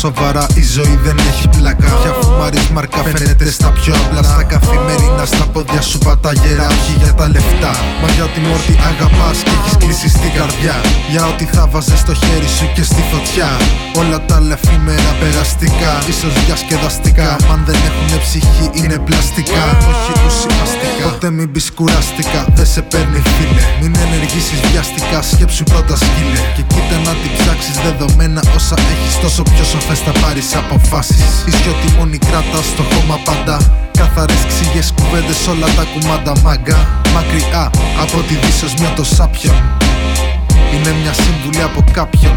σοβαρά η ζωή δεν έχει πλάκα. Για φουμάρις μαρκα φαίνεται στα πιο απλά. Στα καθημερινά στα πόδια σου πατά γερά Όχι για τα λεφτά. Μα για τη μόρτι αγαπάς και έχεις κλείσει στην καρδιά. Για ό,τι θα βάζες στο χέρι σου και στη φωτιά. Όλα τα λεφήμερα περαστικά Ίσως διασκεδαστικά. Αν δεν έχουν ψυχή είναι πλαστικά. Όχι ουσιαστικά Ποτέ μην πεις κουραστικά Δεν σε παίρνει φίλε. Μην ενεργήσεις βιαστικά Σκέψου πρώτα σκύλε. Και κοίτα όσα έχεις Τόσο πιο σοφές θα πάρεις αποφάσεις. Ισιοτιμόνι κράτας στο χώμα πάντα. Καθαρές ξύγες κουβέντες όλα τα κουμάντα μάγκα. Μακριά από τη δυσοσμία το σάπιον. Είναι μια σύμβουλη από κάποιον.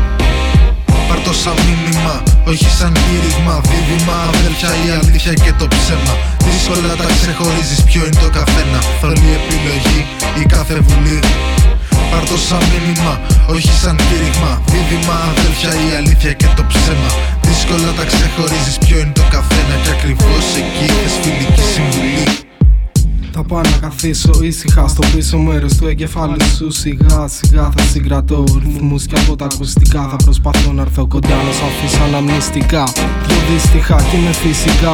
Πάρ' το σαν μήνυμα, όχι σαν κήρυγμα. Δίδυμα, αδέλφια, η αλήθεια και το ψέμα. Δύσκολα τα ξεχωρίζεις ποιο είναι το καθένα. Θολή επιλογή η κάθε βουλή. Πάρ' το σαν μήνυμα, όχι σαν κήρυγμα. Δίδυμα, αδέλφια, η αλήθεια και το ψέμα. Δύσκολα τα ξεχωρίζεις ποιο είναι το καθένα. Και ακριβώς εκεί θες φιλική συμβουλή. Θα πάω να καθίσω ήσυχα στο πίσω μέρος του εγκεφάλου σου. Σιγά σιγά θα συγκρατώ ρυθμούς και από τα ακουστικά Θα προσπαθώ να έρθω κοντά. Να σου αφήσω αναμνηστικά. Πιο δυστυχά και είμαι φυσικά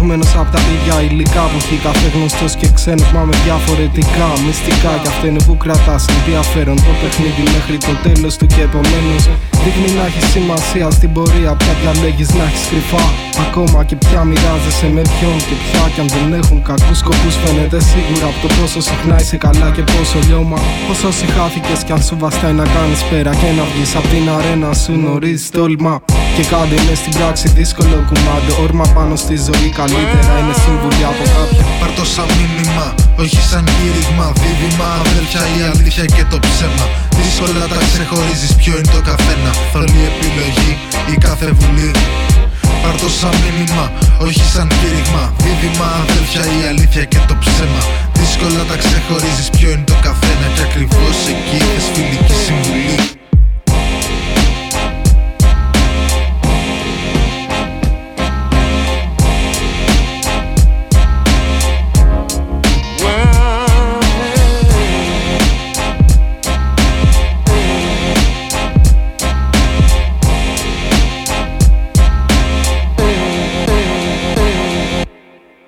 Φτιαγμένος από τα ίδια υλικά που έχει κάθε γνωστός και ξένος Μα με διαφορετικά μυστικά Κι αυτό είναι που κρατάς ενδιαφέρον το παιχνίδι μέχρι το τέλος του και επομένως Δείχνει να έχεις σημασία στην πορεία Πια διαλέγεις να έχεις κρυφά Ακόμα και πια μοιράζεσαι με ποιον και πια κι αν δεν έχουν κακούς σκοπούς φαίνεται σίγουρα από το πόσο συχνά είσαι καλά και πόσο λιώμα. Πόσο συχάθηκε κι αν σου βαστάει να κάνεις πέρα και να βγεις από την αρένα σου νωρίς τόλμα. Και κάντε είναι στην πράξη δύσκολο κουμάντο. Όρμα πάνω στη ζωή καλύτερα είναι συμβουλή από κάποια. Πάρ' το σαν μήνυμα, όχι σαν κήρυγμα. Δίδυμα, αδέλφια, η αλήθεια και το ψέμα. Δύσκολα τα ξεχωρίζεις ποιο είναι το καθένα. Θολή επιλογή η κάθε βουλή. Πάρ' το σαν μήνυμα, όχι σαν κήρυγμα Δίδυμα, αδέλφια, η αλήθεια και το ψέμα Δύσκολα τα ξεχωρίζεις ποιο είναι το καθένα Και ακριβώς εκεί θες φιλική συμβουλή